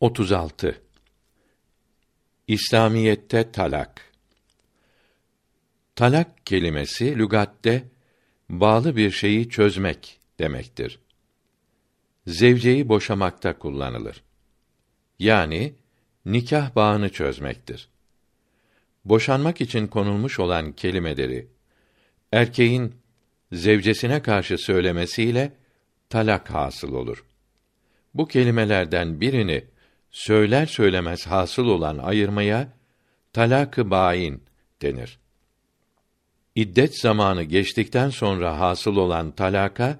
36 İslamiyette talak Talak kelimesi lügatte bağlı bir şeyi çözmek demektir. Zevceyi boşamakta kullanılır. Yani nikah bağını çözmektir. Boşanmak için konulmuş olan kelimeleri erkeğin zevcesine karşı söylemesiyle talak hasıl olur. Bu kelimelerden birini söyler söylemez hasıl olan ayırmaya talak-ı bain denir. İddet zamanı geçtikten sonra hasıl olan talaka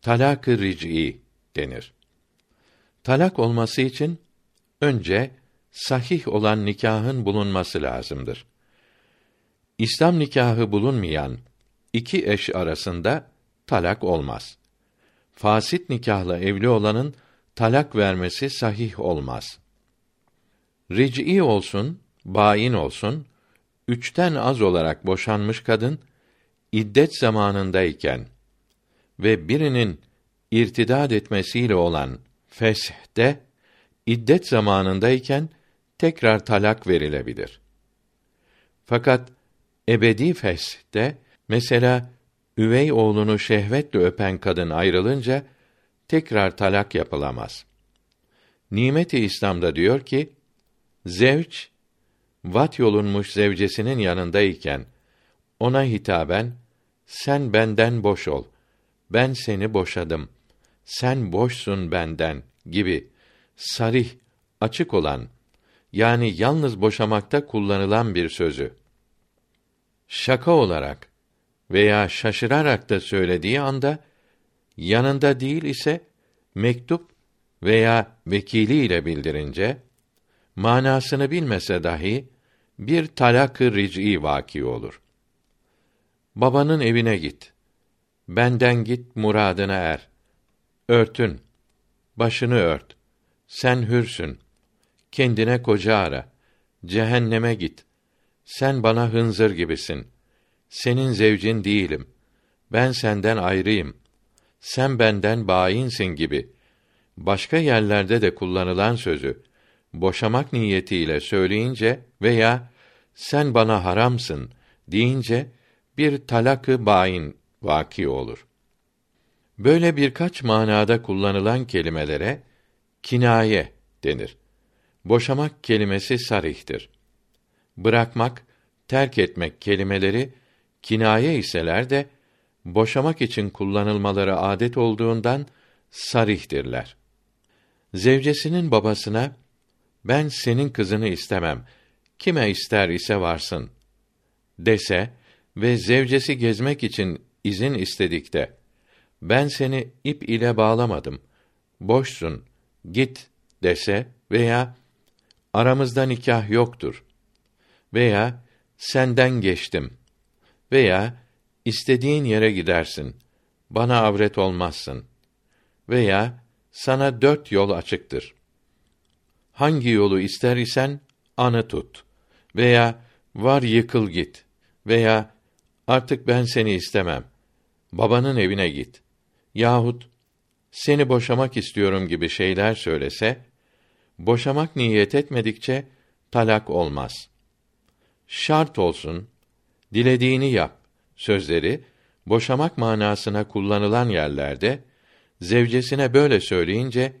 talak-ı ric'i denir. Talak olması için önce sahih olan nikahın bulunması lazımdır. İslam nikahı bulunmayan iki eş arasında talak olmaz. Fasit nikahla evli olanın talak vermesi sahih olmaz. Ric'i olsun, bain olsun, üçten az olarak boşanmış kadın, iddet zamanındayken ve birinin irtidad etmesiyle olan fesh'te, iddet zamanındayken tekrar talak verilebilir. Fakat ebedi fesh'te, mesela üvey oğlunu şehvetle öpen kadın ayrılınca tekrar talak yapılamaz. Nimet-i İslam'da diyor ki, zevç vat yolunmuş zevcesinin yanındayken ona hitaben sen benden boş ol. Ben seni boşadım. Sen boşsun benden gibi sarih, açık olan yani yalnız boşamakta kullanılan bir sözü şaka olarak veya şaşırarak da söylediği anda yanında değil ise mektup veya vekiliyle bildirince manasını bilmese dahi bir talak-ı ric'i vaki olur. Babanın evine git. Benden git muradına er. Örtün. Başını ört. Sen hürsün. Kendine koca ara. Cehenneme git. Sen bana hınzır gibisin. Senin zevcin değilim. Ben senden ayrıyım. Sen benden bainsin gibi. Başka yerlerde de kullanılan sözü boşamak niyetiyle söyleyince veya sen bana haramsın deyince bir talakı bain vaki olur. Böyle birkaç manada kullanılan kelimelere kinaye denir. Boşamak kelimesi sarihtir. Bırakmak, terk etmek kelimeleri kinaye iseler de boşamak için kullanılmaları adet olduğundan sarihtirler. Zevcesinin babasına ben senin kızını istemem. Kime ister ise varsın dese ve zevcesi gezmek için izin istedikte ben seni ip ile bağlamadım. Boşsun. Git dese veya aramızda nikah yoktur veya senden geçtim veya istediğin yere gidersin. Bana avret olmazsın veya sana dört yol açıktır hangi yolu ister isen anı tut veya var yıkıl git veya artık ben seni istemem. Babanın evine git. Yahut seni boşamak istiyorum gibi şeyler söylese, boşamak niyet etmedikçe talak olmaz. Şart olsun, dilediğini yap sözleri boşamak manasına kullanılan yerlerde zevcesine böyle söyleyince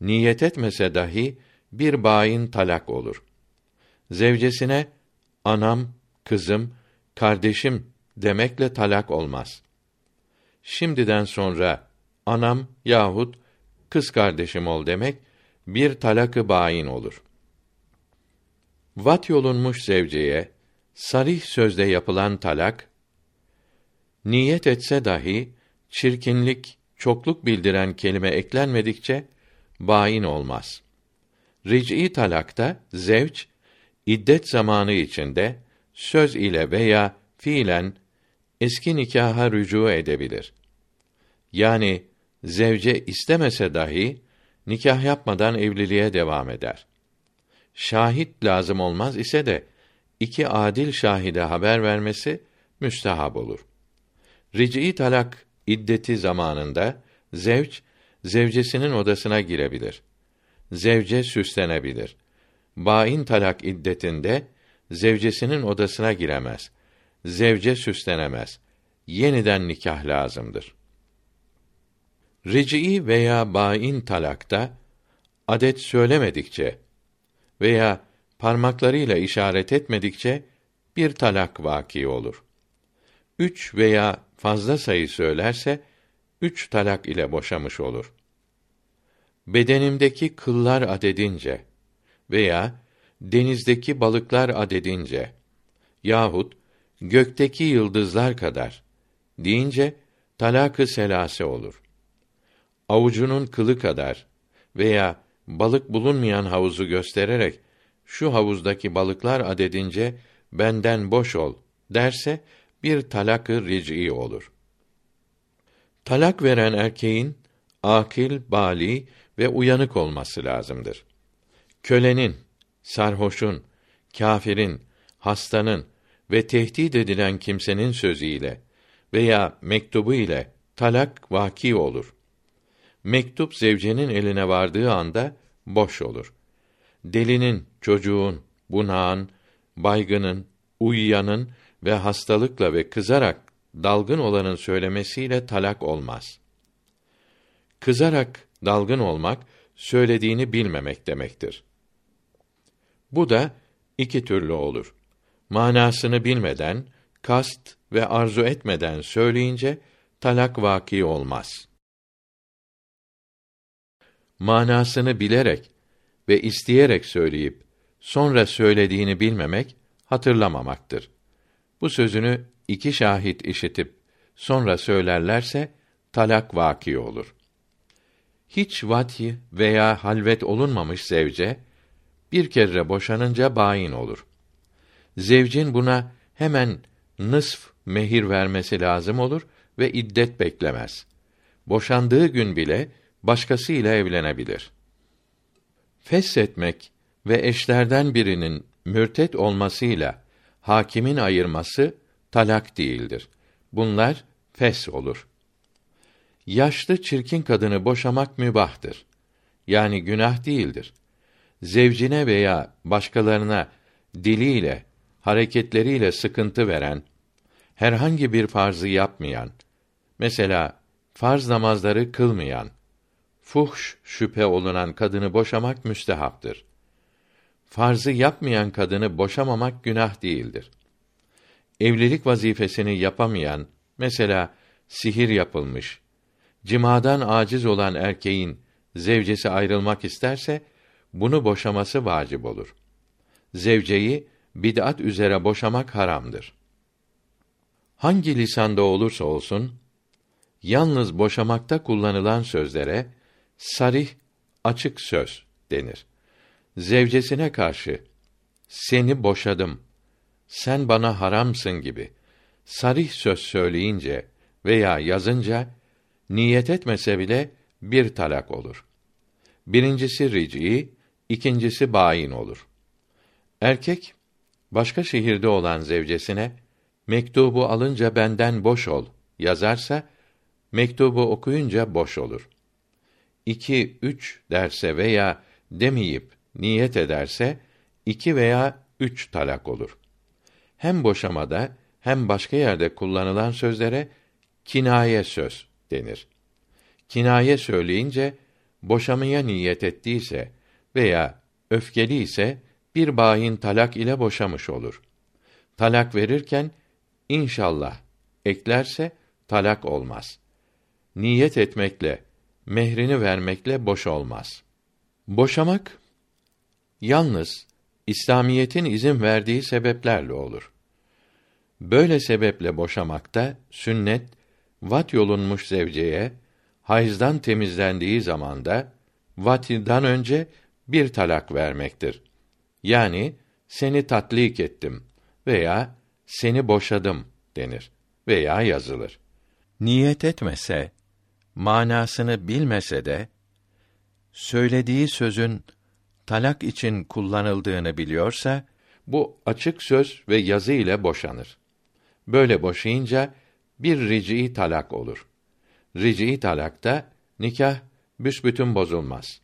niyet etmese dahi bir bayin talak olur. Zevcesine anam, kızım, kardeşim demekle talak olmaz. Şimdiden sonra anam yahut kız kardeşim ol demek bir talakı bayin olur. Vat yolunmuş zevceye sarih sözde yapılan talak niyet etse dahi çirkinlik, çokluk bildiren kelime eklenmedikçe bayin olmaz.'' Ric'i talakta zevç iddet zamanı içinde söz ile veya fiilen eski nikaha rücu edebilir. Yani zevce istemese dahi nikah yapmadan evliliğe devam eder. Şahit lazım olmaz ise de iki adil şahide haber vermesi müstehab olur. Ric'i talak iddeti zamanında zevç zevcesinin odasına girebilir zevce süslenebilir. Bain talak iddetinde zevcesinin odasına giremez. Zevce süslenemez. Yeniden nikah lazımdır. Ric'i veya bain talakta adet söylemedikçe veya parmaklarıyla işaret etmedikçe bir talak vaki olur. Üç veya fazla sayı söylerse üç talak ile boşamış olur. Bedenimdeki kıllar adedince veya denizdeki balıklar adedince yahut gökteki yıldızlar kadar deyince talakı selase olur. Avucunun kılı kadar veya balık bulunmayan havuzu göstererek şu havuzdaki balıklar adedince benden boş ol derse bir talakı ric'i olur. Talak veren erkeğin akil, bali ve uyanık olması lazımdır. Kölenin, sarhoşun, kâfirin, hastanın ve tehdit edilen kimsenin sözüyle veya mektubu ile talak vaki olur. Mektup zevcenin eline vardığı anda boş olur. Delinin, çocuğun, bunağın, baygının, uyuyanın ve hastalıkla ve kızarak dalgın olanın söylemesiyle talak olmaz. Kızarak dalgın olmak söylediğini bilmemek demektir. Bu da iki türlü olur. Manasını bilmeden, kast ve arzu etmeden söyleyince talak vaki olmaz. Manasını bilerek ve isteyerek söyleyip sonra söylediğini bilmemek hatırlamamaktır. Bu sözünü iki şahit işitip sonra söylerlerse talak vaki olur. Hiç vati veya halvet olunmamış zevce bir kere boşanınca bain olur. Zevcin buna hemen nısf mehir vermesi lazım olur ve iddet beklemez. Boşandığı gün bile başkası ile evlenebilir. Feshetmek ve eşlerden birinin mürtet olmasıyla hakimin ayırması talak değildir. Bunlar fes olur. Yaşlı çirkin kadını boşamak mübahtır. Yani günah değildir. Zevcine veya başkalarına diliyle, hareketleriyle sıkıntı veren, herhangi bir farzı yapmayan, mesela farz namazları kılmayan, fuhş şüphe olunan kadını boşamak müstehaptır. Farzı yapmayan kadını boşamamak günah değildir. Evlilik vazifesini yapamayan, mesela sihir yapılmış, cimadan aciz olan erkeğin zevcesi ayrılmak isterse bunu boşaması vacip olur. Zevceyi bid'at üzere boşamak haramdır. Hangi lisanda olursa olsun yalnız boşamakta kullanılan sözlere sarih açık söz denir. Zevcesine karşı seni boşadım. Sen bana haramsın gibi sarih söz söyleyince veya yazınca niyet etmese bile bir talak olur. Birincisi rici, ikincisi bayin olur. Erkek başka şehirde olan zevcesine mektubu alınca benden boş ol yazarsa mektubu okuyunca boş olur. İki, üç derse veya demeyip niyet ederse iki veya üç talak olur. Hem boşamada hem başka yerde kullanılan sözlere kinaye söz denir. Kinaye söyleyince boşamaya niyet ettiyse veya öfkeli ise bir bayin talak ile boşamış olur. Talak verirken inşallah eklerse talak olmaz. Niyet etmekle mehrini vermekle boş olmaz. Boşamak yalnız İslamiyetin izin verdiği sebeplerle olur. Böyle sebeple boşamakta sünnet vat yolunmuş zevceye hayızdan temizlendiği zamanda vatidan önce bir talak vermektir. Yani seni tatlik ettim veya seni boşadım denir veya yazılır. Niyet etmese, manasını bilmese de söylediği sözün talak için kullanıldığını biliyorsa bu açık söz ve yazı ile boşanır. Böyle boşayınca bir ric'i talak olur. Ric'i talakta nikah büsbütün bozulmaz.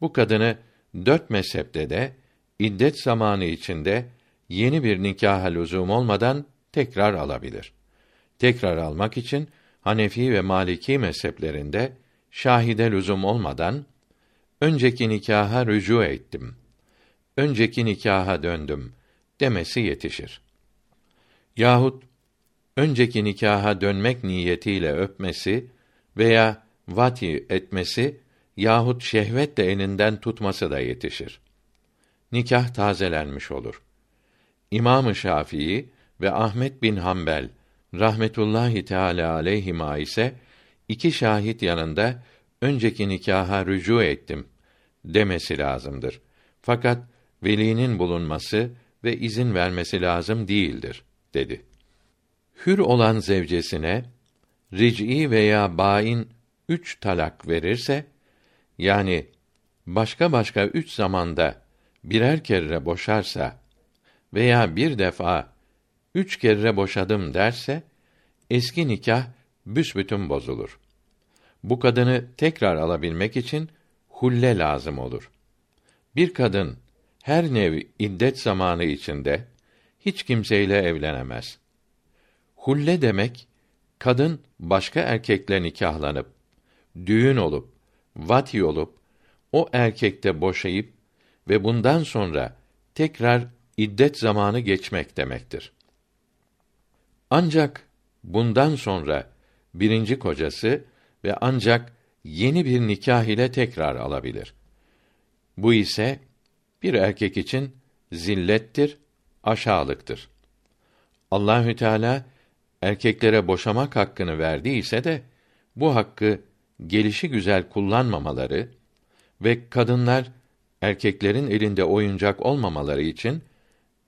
Bu kadını dört mezhepte de iddet zamanı içinde yeni bir nikaha lüzum olmadan tekrar alabilir. Tekrar almak için Hanefi ve Maliki mezheplerinde şahide lüzum olmadan önceki nikaha rücu ettim. Önceki nikaha döndüm demesi yetişir. Yahut önceki nikaha dönmek niyetiyle öpmesi veya vati etmesi yahut şehvetle elinden tutması da yetişir. Nikah tazelenmiş olur. İmam-ı Şafii ve Ahmet bin Hanbel rahmetullahi teala aleyhima ise iki şahit yanında önceki nikaha rücu ettim demesi lazımdır. Fakat velinin bulunması ve izin vermesi lazım değildir dedi. Hür olan zevcesine ric'i veya bain üç talak verirse yani başka başka üç zamanda birer kere boşarsa veya bir defa üç kere boşadım derse eski nikah büsbütün bozulur. Bu kadını tekrar alabilmek için hulle lazım olur. Bir kadın her nevi iddet zamanı içinde hiç kimseyle evlenemez. Hulle demek kadın başka erkekle nikahlanıp düğün olup vati olup o erkekte boşayıp ve bundan sonra tekrar iddet zamanı geçmek demektir. Ancak bundan sonra birinci kocası ve ancak yeni bir nikah ile tekrar alabilir. Bu ise bir erkek için zillettir, aşağılıktır. Allahü Teala erkeklere boşamak hakkını verdiyse de bu hakkı gelişi güzel kullanmamaları ve kadınlar erkeklerin elinde oyuncak olmamaları için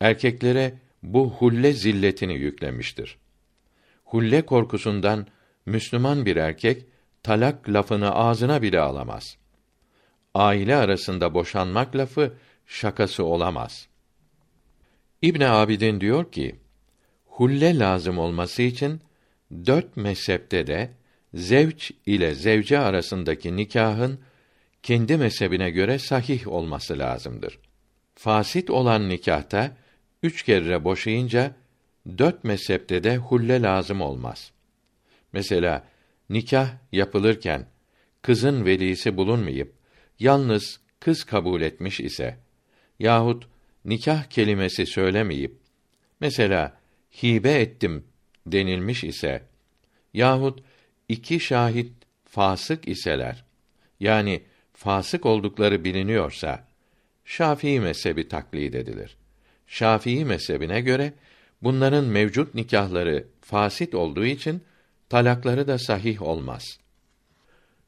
erkeklere bu hulle zilletini yüklemiştir. Hulle korkusundan Müslüman bir erkek talak lafını ağzına bile alamaz. Aile arasında boşanmak lafı şakası olamaz. İbn Abidin diyor ki, hulle lazım olması için dört mezhepte de zevç ile zevce arasındaki nikahın kendi mezhebine göre sahih olması lazımdır. Fasit olan nikahta üç kere boşayınca dört mezhepte de hulle lazım olmaz. Mesela nikah yapılırken kızın velisi bulunmayıp yalnız kız kabul etmiş ise yahut nikah kelimesi söylemeyip mesela hibe ettim denilmiş ise yahut iki şahit fasık iseler yani fasık oldukları biliniyorsa Şafii mezhebi taklid edilir. Şafii mezhebine göre bunların mevcut nikahları fasit olduğu için talakları da sahih olmaz.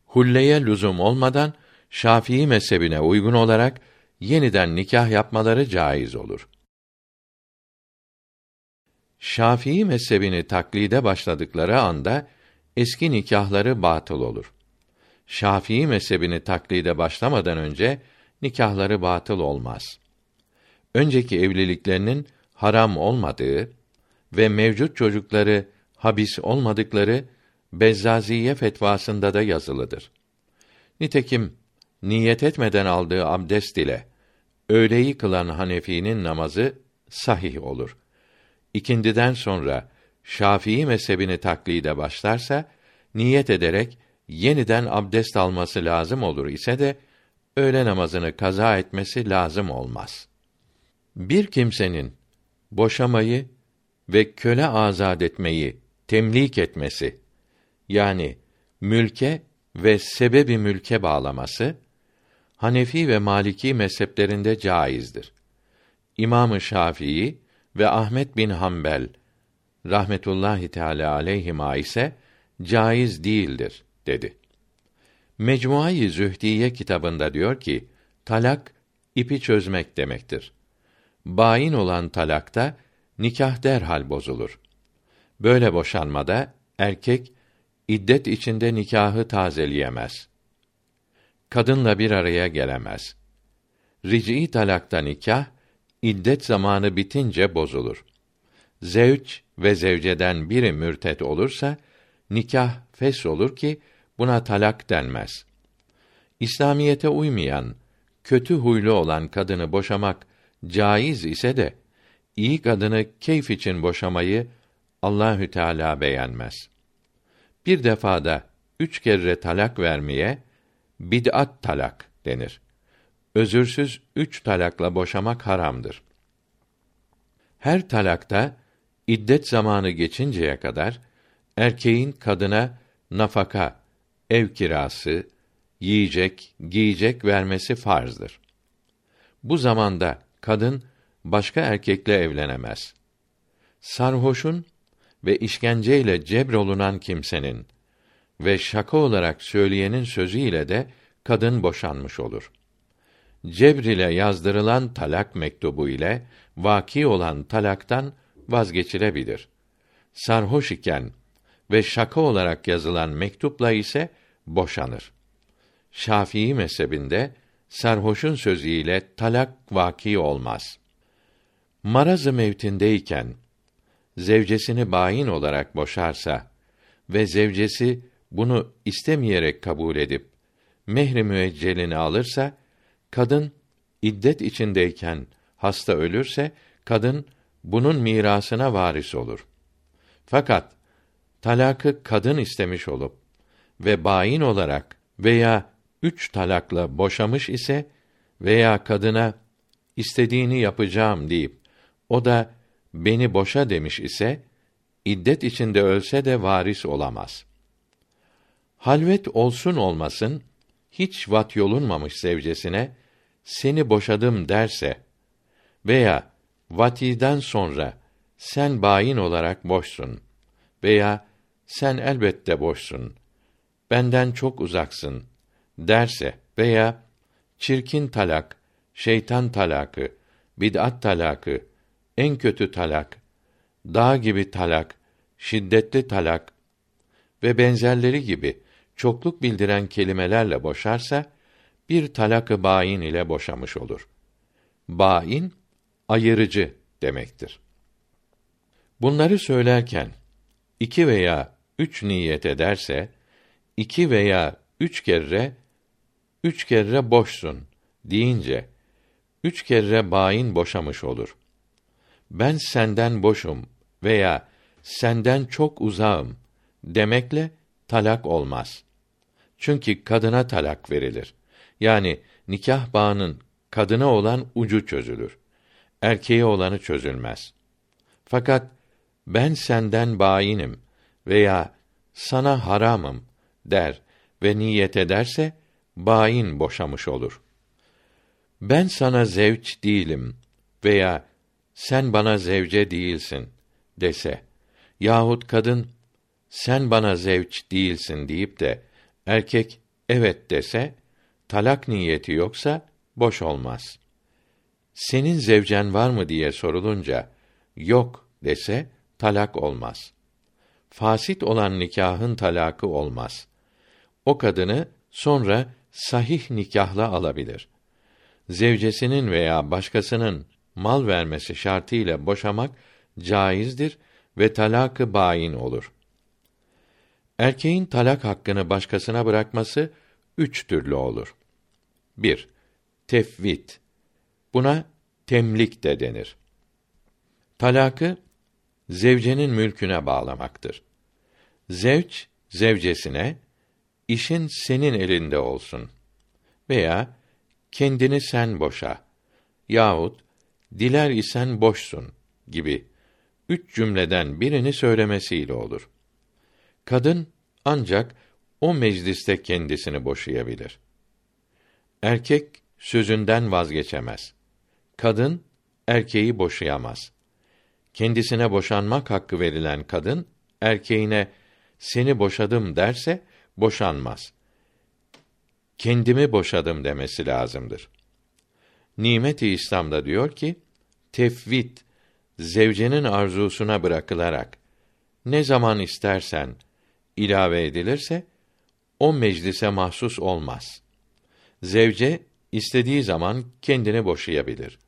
Hulleye lüzum olmadan Şafii mezhebine uygun olarak yeniden nikah yapmaları caiz olur. Şafii mezhebini taklide başladıkları anda eski nikahları batıl olur. Şafii mezhebini taklide başlamadan önce nikahları batıl olmaz. Önceki evliliklerinin haram olmadığı ve mevcut çocukları habis olmadıkları Bezzaziye fetvasında da yazılıdır. Nitekim niyet etmeden aldığı abdest ile öğleyi kılan Hanefi'nin namazı sahih olur. İkindiden sonra Şafii mezhebini taklide başlarsa niyet ederek yeniden abdest alması lazım olur ise de öğle namazını kaza etmesi lazım olmaz. Bir kimsenin boşamayı ve köle azad etmeyi temlik etmesi yani mülke ve sebebi mülke bağlaması Hanefi ve Maliki mezheplerinde caizdir. İmamı Şafii ve Ahmet bin Hanbel rahmetullahi teala aleyhima ise caiz değildir dedi. Mecmuayı Zühdiye kitabında diyor ki, talak ipi çözmek demektir. Bain olan talakta nikah derhal bozulur. Böyle boşanmada erkek iddet içinde nikahı tazeleyemez. Kadınla bir araya gelemez. Ric'i talakta nikah iddet zamanı bitince bozulur. Zevç ve zevceden biri mürtet olursa nikah fes olur ki buna talak denmez. İslamiyete uymayan kötü huylu olan kadını boşamak caiz ise de iyi kadını keyf için boşamayı Allahü Teala beğenmez. Bir defada üç kere talak vermeye bid'at talak denir. Özürsüz üç talakla boşamak haramdır. Her talakta iddet zamanı geçinceye kadar erkeğin kadına nafaka, ev kirası, yiyecek, giyecek vermesi farzdır. Bu zamanda kadın başka erkekle evlenemez. Sarhoşun ve işkenceyle cebrolunan kimsenin ve şaka olarak söyleyenin sözüyle de kadın boşanmış olur. Cebr ile yazdırılan talak mektubu ile vaki olan talaktan vazgeçilebilir. Sarhoş iken ve şaka olarak yazılan mektupla ise boşanır. Şafii mezhebinde sarhoşun sözüyle talak vaki olmaz. Marazı mevtindeyken zevcesini bayin olarak boşarsa ve zevcesi bunu istemeyerek kabul edip mehri müeccelini alırsa kadın iddet içindeyken hasta ölürse kadın bunun mirasına varis olur. Fakat talakı kadın istemiş olup ve bayin olarak veya üç talakla boşamış ise veya kadına istediğini yapacağım deyip o da beni boşa demiş ise iddet içinde ölse de varis olamaz. Halvet olsun olmasın hiç vat yolunmamış zevcesine seni boşadım derse veya vatiden sonra sen bayin olarak boşsun veya sen elbette boşsun. Benden çok uzaksın derse veya çirkin talak, şeytan talakı, bid'at talakı, en kötü talak, dağ gibi talak, şiddetli talak ve benzerleri gibi çokluk bildiren kelimelerle boşarsa bir talakı bayin ile boşamış olur. Bain ayırıcı demektir. Bunları söylerken iki veya üç niyet ederse iki veya üç kere üç kere boşsun deyince üç kere bayin boşamış olur. Ben senden boşum veya senden çok uzağım demekle talak olmaz. Çünkü kadına talak verilir. Yani nikah bağının kadına olan ucu çözülür. Erkeğe olanı çözülmez. Fakat ben senden bayinim veya sana haramım der ve niyet ederse bayin boşamış olur. Ben sana zevç değilim veya sen bana zevce değilsin dese yahut kadın sen bana zevç değilsin deyip de erkek evet dese talak niyeti yoksa boş olmaz. Senin zevcen var mı diye sorulunca yok dese talak olmaz. Fasit olan nikahın talakı olmaz. O kadını sonra sahih nikahla alabilir. Zevcesinin veya başkasının mal vermesi şartıyla boşamak caizdir ve talakı bayin olur. Erkeğin talak hakkını başkasına bırakması üç türlü olur. 1. Tefvit. Buna temlik de denir. Talakı zevcenin mülküne bağlamaktır. Zevç zevcesine işin senin elinde olsun veya kendini sen boşa yahut diler isen boşsun gibi üç cümleden birini söylemesiyle olur. Kadın ancak o mecliste kendisini boşayabilir. Erkek sözünden vazgeçemez. Kadın erkeği boşayamaz. Kendisine boşanmak hakkı verilen kadın erkeğine seni boşadım derse boşanmaz. Kendimi boşadım demesi lazımdır. Nimet-i İslam'da diyor ki, tefvit zevcenin arzusuna bırakılarak ne zaman istersen ilave edilirse o meclise mahsus olmaz. Zevce istediği zaman kendini boşayabilir.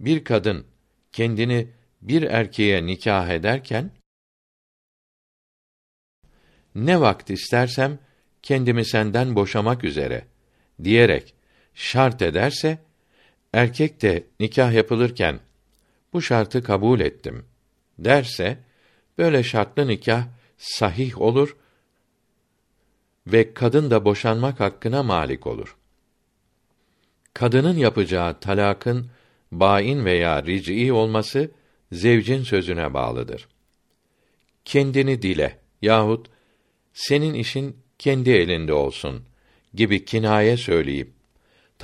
Bir kadın kendini bir erkeğe nikah ederken ne vakit istersem kendimi senden boşamak üzere diyerek şart ederse erkek de nikah yapılırken bu şartı kabul ettim derse böyle şartlı nikah sahih olur ve kadın da boşanmak hakkına malik olur. Kadının yapacağı talakın bain veya ric'i olması zevcin sözüne bağlıdır. Kendini dile yahut senin işin kendi elinde olsun gibi kinaye söyleyip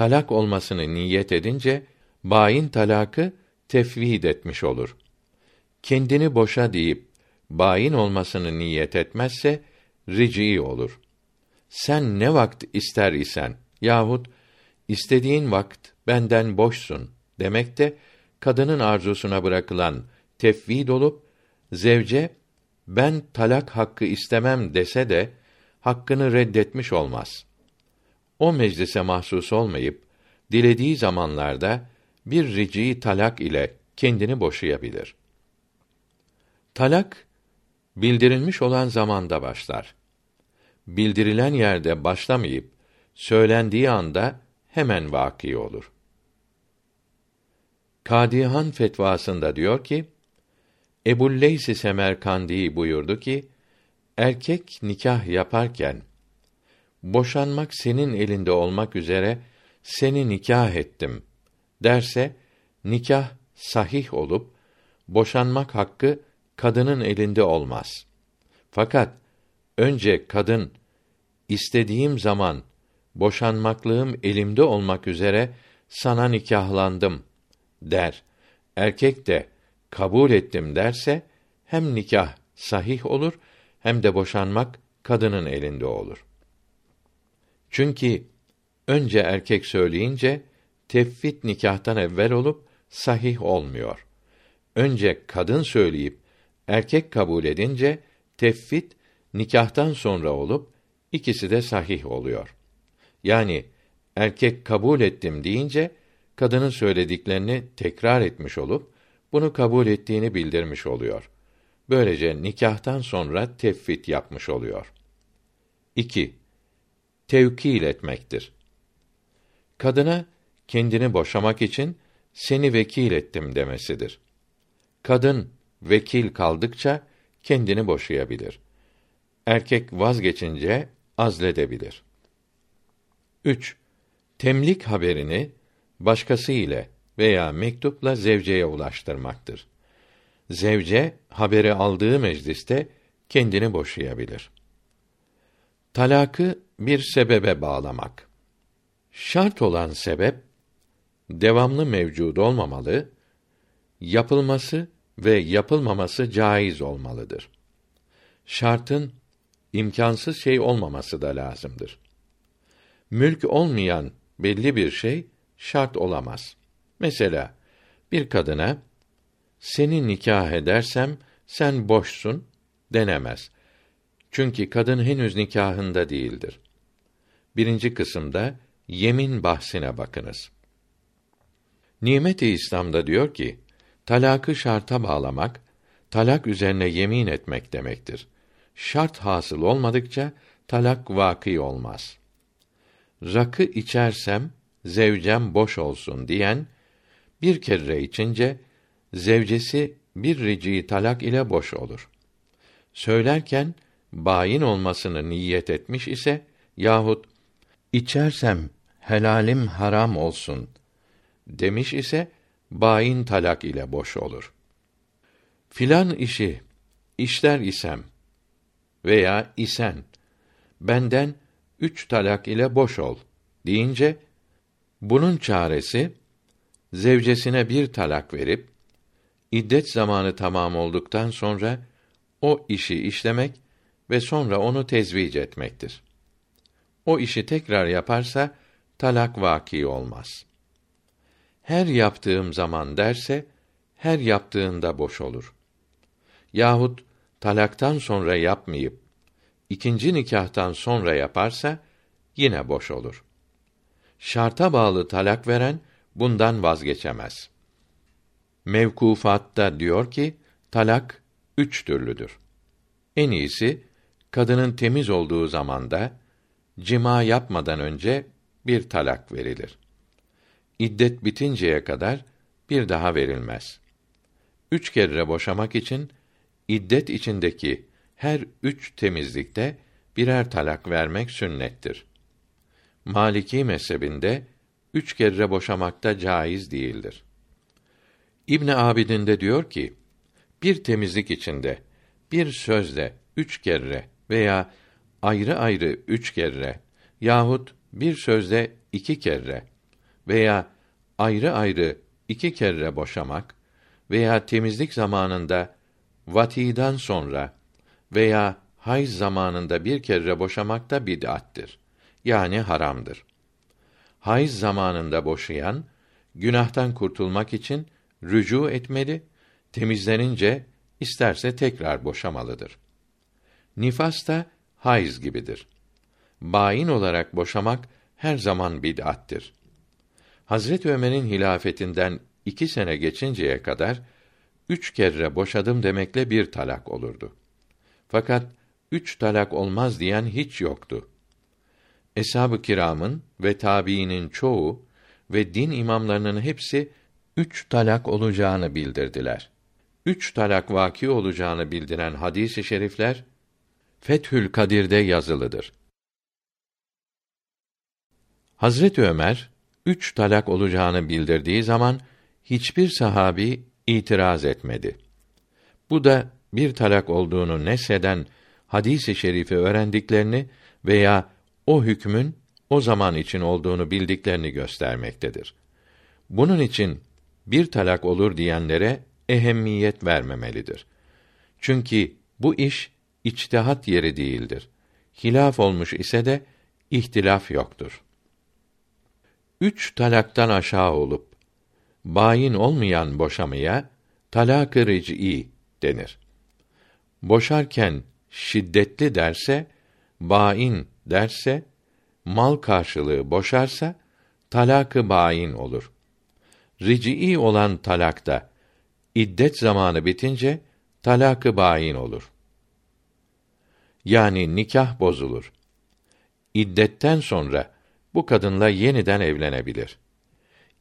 talak olmasını niyet edince bain talakı tefvid etmiş olur. Kendini boşa deyip bain olmasını niyet etmezse ric'i olur. Sen ne vakt ister isen yahut istediğin vakt benden boşsun demek de kadının arzusuna bırakılan tefvid olup zevce ben talak hakkı istemem dese de hakkını reddetmiş olmaz. O meclise mahsus olmayıp dilediği zamanlarda bir rici talak ile kendini boşayabilir. Talak bildirilmiş olan zamanda başlar. Bildirilen yerde başlamayıp söylendiği anda hemen vaki olur. Kadihan fetvasında diyor ki, Ebu Leys Semerkandi buyurdu ki, erkek nikah yaparken boşanmak senin elinde olmak üzere seni nikah ettim derse nikah sahih olup boşanmak hakkı kadının elinde olmaz. Fakat önce kadın istediğim zaman boşanmaklığım elimde olmak üzere sana nikahlandım der. Erkek de kabul ettim derse hem nikah sahih olur hem de boşanmak kadının elinde olur. Çünkü önce erkek söyleyince tefvit nikahtan evvel olup sahih olmuyor. Önce kadın söyleyip erkek kabul edince tefvit nikahtan sonra olup ikisi de sahih oluyor. Yani erkek kabul ettim deyince kadının söylediklerini tekrar etmiş olup bunu kabul ettiğini bildirmiş oluyor. Böylece nikahtan sonra tefvit yapmış oluyor. 2. Tevkil etmektir. Kadına kendini boşamak için seni vekil ettim demesidir. Kadın vekil kaldıkça kendini boşayabilir. Erkek vazgeçince azledebilir. 3. Temlik haberini başkası ile veya mektupla zevceye ulaştırmaktır. Zevce haberi aldığı mecliste kendini boşayabilir. Talakı bir sebebe bağlamak. Şart olan sebep devamlı mevcud olmamalı, yapılması ve yapılmaması caiz olmalıdır. Şartın imkansız şey olmaması da lazımdır. Mülk olmayan belli bir şey şart olamaz. Mesela bir kadına seni nikah edersem sen boşsun denemez. Çünkü kadın henüz nikahında değildir. Birinci kısımda yemin bahsine bakınız. Nimet-i İslam'da diyor ki, talakı şarta bağlamak, talak üzerine yemin etmek demektir. Şart hasıl olmadıkça talak vaki olmaz. Rakı içersem zevcem boş olsun diyen bir kere içince zevcesi bir rici talak ile boş olur. Söylerken bayin olmasını niyet etmiş ise yahut içersem helalim haram olsun demiş ise bayin talak ile boş olur. Filan işi işler isem veya isen benden üç talak ile boş ol deyince bunun çaresi zevcesine bir talak verip iddet zamanı tamam olduktan sonra o işi işlemek ve sonra onu tezvic etmektir. O işi tekrar yaparsa talak vaki olmaz. Her yaptığım zaman derse her yaptığında boş olur. Yahut talaktan sonra yapmayıp ikinci nikahtan sonra yaparsa yine boş olur. Şarta bağlı talak veren bundan vazgeçemez. Mevkufatta diyor ki talak üç türlüdür. En iyisi kadının temiz olduğu zamanda cima yapmadan önce bir talak verilir. iddet bitinceye kadar bir daha verilmez. Üç kere boşamak için iddet içindeki her üç temizlikte birer talak vermek sünnettir. Maliki mezhebinde üç kere boşamakta caiz değildir. İbn Abidin de diyor ki, bir temizlik içinde bir sözle üç kere veya ayrı ayrı üç kere yahut bir sözle iki kere veya ayrı ayrı iki kere boşamak veya temizlik zamanında vatiden sonra veya hayz zamanında bir kere boşamak da bid'attir. Yani haramdır. Hayız zamanında boşayan günahtan kurtulmak için rücu etmeli, temizlenince isterse tekrar boşamalıdır. Nifas da hayız gibidir. Bain olarak boşamak her zaman bid'attir. Hazret Ömer'in hilafetinden iki sene geçinceye kadar üç kere boşadım demekle bir talak olurdu. Fakat üç talak olmaz diyen hiç yoktu. Eshab-ı kiramın ve tabiinin çoğu ve din imamlarının hepsi üç talak olacağını bildirdiler. Üç talak vaki olacağını bildiren hadis-i şerifler Fethül Kadir'de yazılıdır. Hazret Ömer üç talak olacağını bildirdiği zaman hiçbir sahabi itiraz etmedi. Bu da bir talak olduğunu nesheden hadis-i şerifi öğrendiklerini veya o hükmün o zaman için olduğunu bildiklerini göstermektedir. Bunun için bir talak olur diyenlere ehemmiyet vermemelidir. Çünkü bu iş içtihat yeri değildir. Hilaf olmuş ise de ihtilaf yoktur. Üç talaktan aşağı olup bayin olmayan boşamaya talak-ı ric'i denir. Boşarken şiddetli derse, bain derse, mal karşılığı boşarsa talakı bain olur. Ric'i olan talakta iddet zamanı bitince talakı bain olur. Yani nikah bozulur. İddetten sonra bu kadınla yeniden evlenebilir.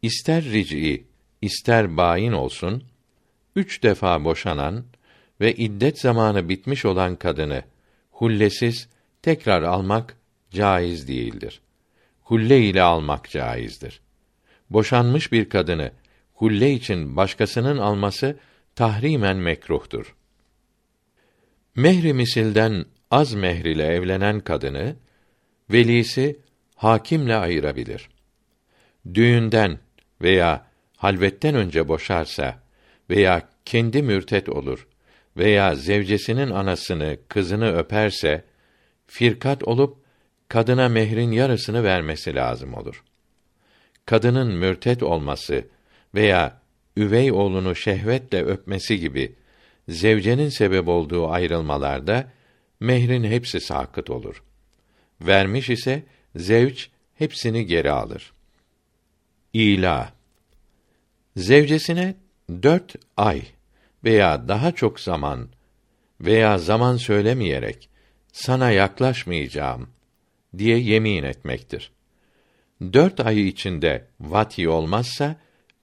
İster ric'i, ister bain olsun, üç defa boşanan ve iddet zamanı bitmiş olan kadını hullesiz tekrar almak caiz değildir. Hulle ile almak caizdir. Boşanmış bir kadını hulle için başkasının alması tahrimen mekruhtur. Mehri misilden az mehr ile evlenen kadını velisi hakimle ayırabilir. Düğünden veya halvetten önce boşarsa veya kendi mürtet olur veya zevcesinin anasını, kızını öperse firkat olup kadına mehrin yarısını vermesi lazım olur. Kadının mürtet olması veya üvey oğlunu şehvetle öpmesi gibi zevcenin sebep olduğu ayrılmalarda mehrin hepsi sakıt olur. Vermiş ise zevç hepsini geri alır. İla Zevcesine dört ay veya daha çok zaman veya zaman söylemeyerek sana yaklaşmayacağım diye yemin etmektir. Dört ay içinde vati olmazsa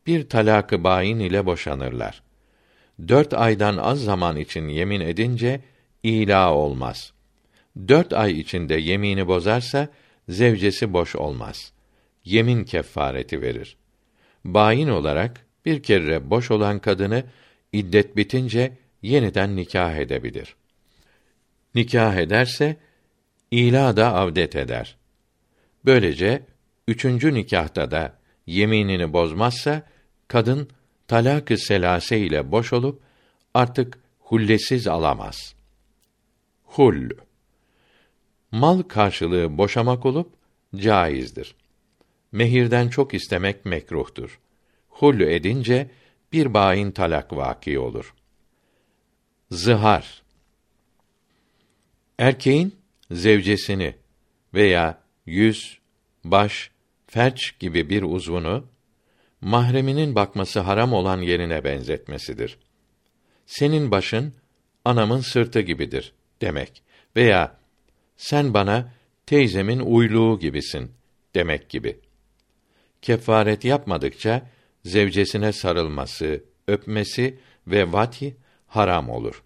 bir talakı bayin ile boşanırlar. Dört aydan az zaman için yemin edince ila olmaz. Dört ay içinde yemini bozarsa zevcesi boş olmaz. Yemin kefareti verir. Bayin olarak bir kere boş olan kadını iddet bitince yeniden nikah edebilir. Nikah ederse ila da avdet eder. Böylece üçüncü nikahta da yeminini bozmazsa kadın talak-ı selase ile boş olup artık hullesiz alamaz. Hul mal karşılığı boşamak olup caizdir. Mehirden çok istemek mekruhtur. Hul edince bir bain talak vaki olur. Zihar Erkeğin zevcesini veya yüz, baş, ferç gibi bir uzvunu mahreminin bakması haram olan yerine benzetmesidir. Senin başın anamın sırtı gibidir demek veya sen bana teyzemin uyluğu gibisin demek gibi. kefaret yapmadıkça zevcesine sarılması, öpmesi ve vati haram olur.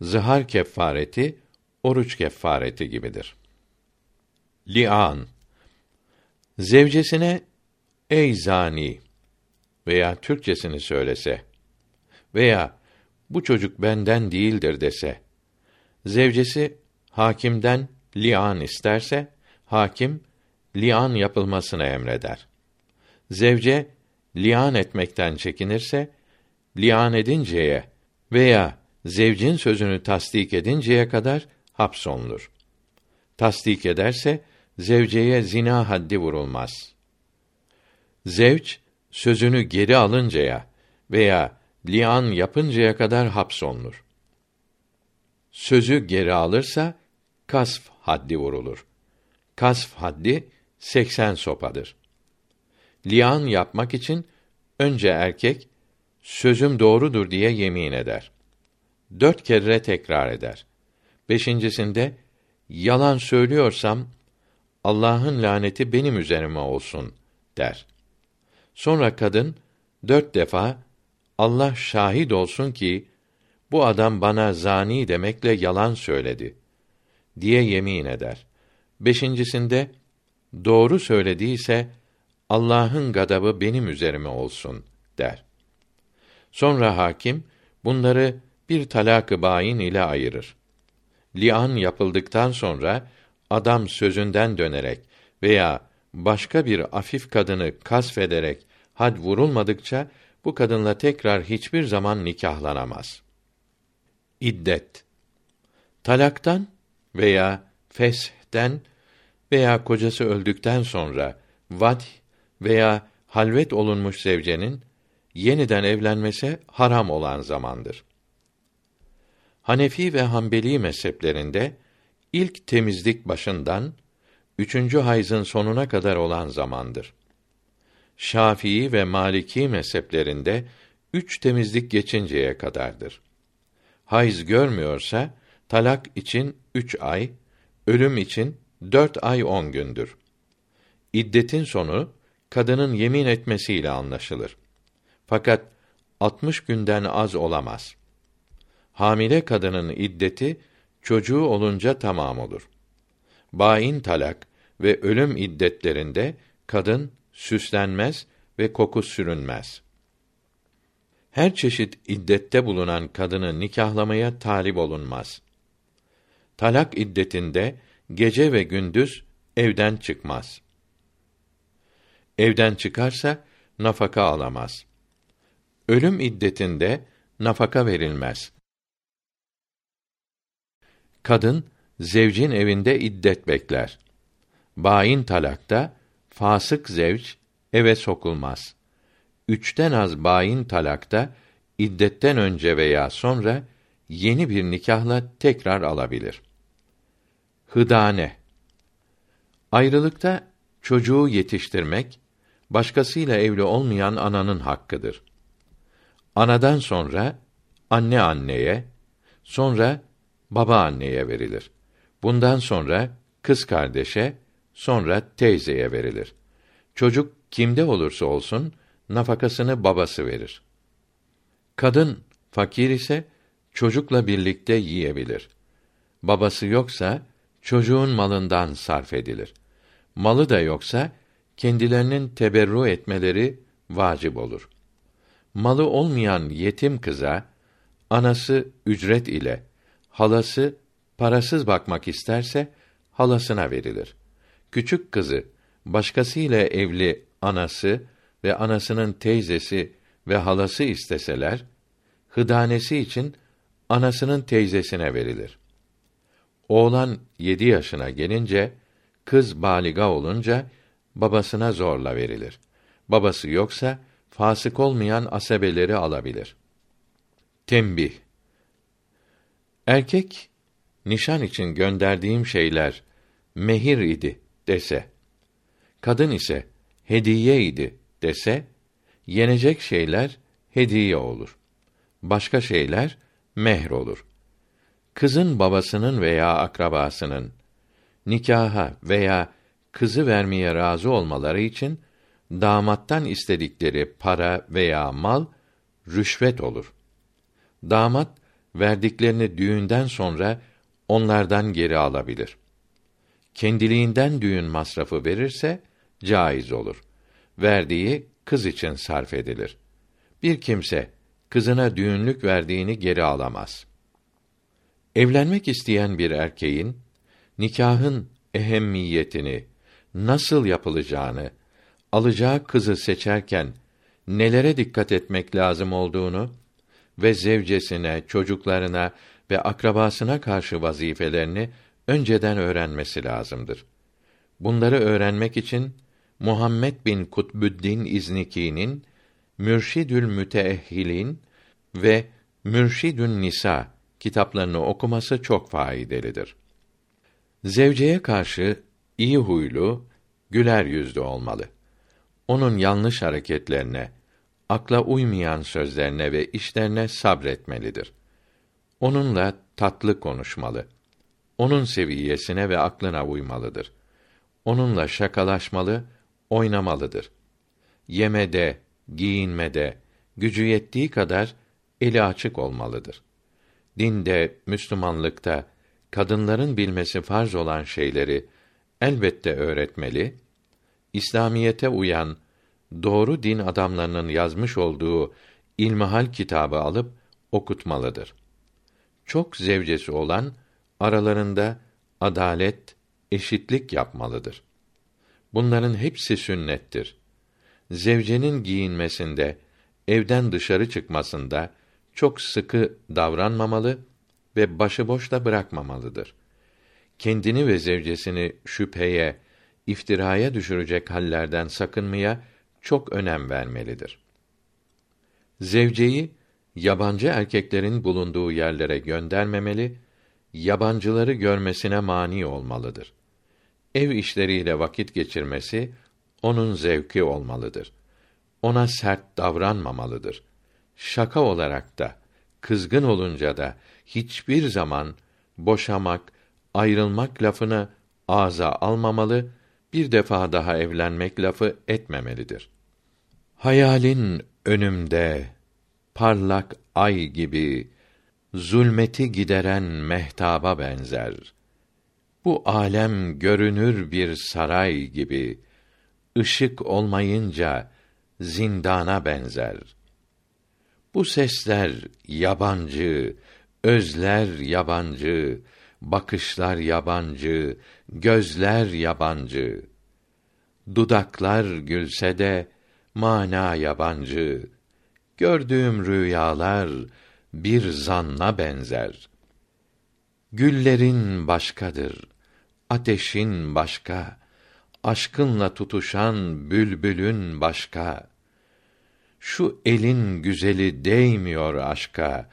Zihar kefareti oruç kefareti gibidir. Li'an Zevcesine ey zani veya Türkçesini söylese veya bu çocuk benden değildir dese zevcesi hakimden li'an isterse hakim li'an yapılmasını emreder. Zevce li'an etmekten çekinirse li'an edinceye veya zevcin sözünü tasdik edinceye kadar hapsolunur. Tasdik ederse zevceye zina haddi vurulmaz. Zevç sözünü geri alıncaya veya lian yapıncaya kadar hapsolunur. Sözü geri alırsa kasf haddi vurulur. Kasf haddi 80 sopadır. Lian yapmak için önce erkek sözüm doğrudur diye yemin eder. Dört kere tekrar eder. Beşincisinde yalan söylüyorsam Allah'ın laneti benim üzerime olsun der. Sonra kadın dört defa Allah şahit olsun ki bu adam bana zani demekle yalan söyledi diye yemin eder. Beşincisinde doğru söylediyse Allah'ın gadabı benim üzerime olsun der. Sonra hakim bunları bir talak-ı bayin ile ayırır. Lian yapıldıktan sonra adam sözünden dönerek veya başka bir afif kadını kasfederek had vurulmadıkça bu kadınla tekrar hiçbir zaman nikahlanamaz. İddet Talaktan veya feshten veya kocası öldükten sonra vad veya halvet olunmuş zevcenin yeniden evlenmesi haram olan zamandır. Hanefi ve Hanbeli mezheplerinde ilk temizlik başından üçüncü hayzın sonuna kadar olan zamandır. Şafii ve Maliki mezheplerinde üç temizlik geçinceye kadardır. Hayz görmüyorsa talak için üç ay, ölüm için dört ay on gündür. İddetin sonu kadının yemin etmesiyle anlaşılır. Fakat 60 günden az olamaz. Hamile kadının iddeti çocuğu olunca tamam olur. Bain talak ve ölüm iddetlerinde kadın süslenmez ve koku sürünmez. Her çeşit iddette bulunan kadını nikahlamaya talip olunmaz. Talak iddetinde gece ve gündüz evden çıkmaz. Evden çıkarsa nafaka alamaz. Ölüm iddetinde nafaka verilmez. Kadın zevcin evinde iddet bekler. Bain talakta fasık zevç eve sokulmaz. Üçten az bain talakta iddetten önce veya sonra yeni bir nikahla tekrar alabilir. Hıdane Ayrılıkta çocuğu yetiştirmek başkasıyla evli olmayan ananın hakkıdır. Anadan sonra anne anneye, sonra baba anneye verilir. Bundan sonra kız kardeşe, sonra teyzeye verilir. Çocuk kimde olursa olsun nafakasını babası verir. Kadın fakir ise çocukla birlikte yiyebilir. Babası yoksa çocuğun malından sarf edilir. Malı da yoksa kendilerinin teberru etmeleri vacip olur. Malı olmayan yetim kıza anası ücret ile halası parasız bakmak isterse halasına verilir. Küçük kızı başkasıyla evli anası ve anasının teyzesi ve halası isteseler hıdanesi için anasının teyzesine verilir. Oğlan yedi yaşına gelince kız baliga olunca babasına zorla verilir. Babası yoksa fasık olmayan asebeleri alabilir. Tembih Erkek nişan için gönderdiğim şeyler mehir idi dese, kadın ise hediye idi dese, yenecek şeyler hediye olur. Başka şeyler mehr olur. Kızın babasının veya akrabasının nikaha veya kızı vermeye razı olmaları için damattan istedikleri para veya mal rüşvet olur. Damat verdiklerini düğünden sonra onlardan geri alabilir. Kendiliğinden düğün masrafı verirse caiz olur. Verdiği kız için sarf edilir. Bir kimse kızına düğünlük verdiğini geri alamaz. Evlenmek isteyen bir erkeğin nikahın ehemmiyetini, nasıl yapılacağını, alacağı kızı seçerken nelere dikkat etmek lazım olduğunu ve zevcesine, çocuklarına ve akrabasına karşı vazifelerini önceden öğrenmesi lazımdır. Bunları öğrenmek için Muhammed bin Kutbüddin İzniki'nin Mürşidül Müteehhilin ve Mürşidün Nisa kitaplarını okuması çok faydalıdır. Zevceye karşı iyi huylu, güler yüzlü olmalı. Onun yanlış hareketlerine, akla uymayan sözlerine ve işlerine sabretmelidir. Onunla tatlı konuşmalı. Onun seviyesine ve aklına uymalıdır. Onunla şakalaşmalı, oynamalıdır. Yemede, giyinmede, gücü yettiği kadar eli açık olmalıdır. Dinde, Müslümanlıkta kadınların bilmesi farz olan şeyleri elbette öğretmeli. İslamiyete uyan doğru din adamlarının yazmış olduğu ilmihal kitabı alıp okutmalıdır. Çok zevcesi olan aralarında adalet, eşitlik yapmalıdır. Bunların hepsi sünnettir. Zevcenin giyinmesinde, evden dışarı çıkmasında çok sıkı davranmamalı ve başıboş da bırakmamalıdır. Kendini ve zevcesini şüpheye, iftiraya düşürecek hallerden sakınmaya çok önem vermelidir. Zevceyi yabancı erkeklerin bulunduğu yerlere göndermemeli, yabancıları görmesine mani olmalıdır. Ev işleriyle vakit geçirmesi onun zevki olmalıdır. Ona sert davranmamalıdır. Şaka olarak da, kızgın olunca da hiçbir zaman boşamak, ayrılmak lafını ağza almamalı, bir defa daha evlenmek lafı etmemelidir. Hayalin önümde parlak ay gibi zulmeti gideren mehtaba benzer. Bu alem görünür bir saray gibi ışık olmayınca zindana benzer. Bu sesler yabancı, özler yabancı, bakışlar yabancı, gözler yabancı. Dudaklar gülse de mana yabancı. Gördüğüm rüyalar bir zanna benzer. Güllerin başkadır, ateşin başka, aşkınla tutuşan bülbülün başka. Şu elin güzeli değmiyor aşka,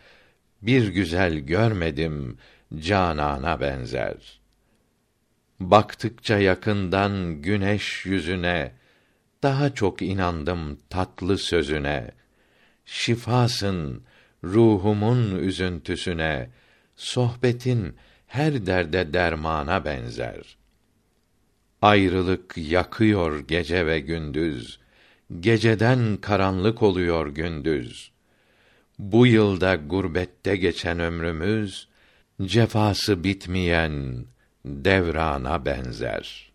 bir güzel görmedim, canana benzer. Baktıkça yakından güneş yüzüne, daha çok inandım tatlı sözüne. Şifasın ruhumun üzüntüsüne, sohbetin her derde dermana benzer. Ayrılık yakıyor gece ve gündüz, geceden karanlık oluyor gündüz. Bu yılda gurbette geçen ömrümüz, cefası bitmeyen devrana benzer.''